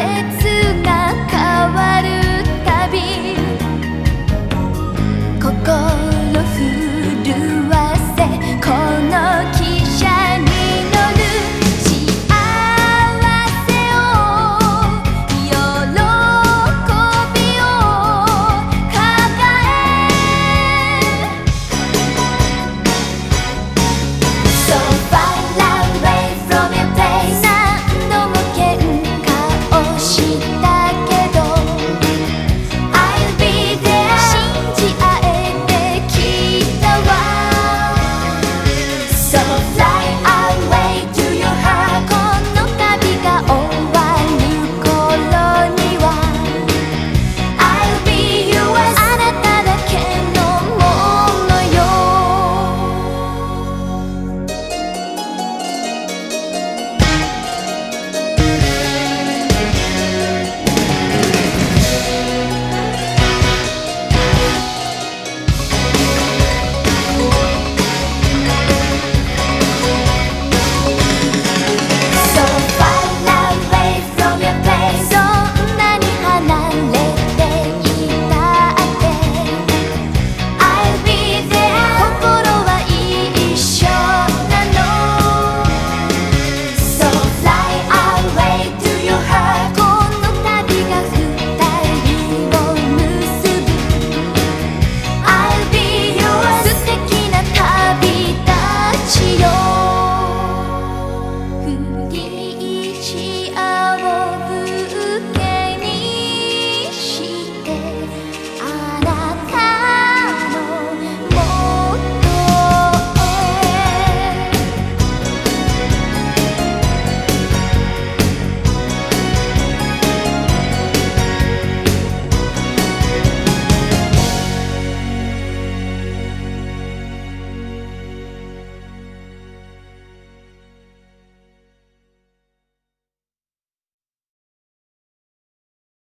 dead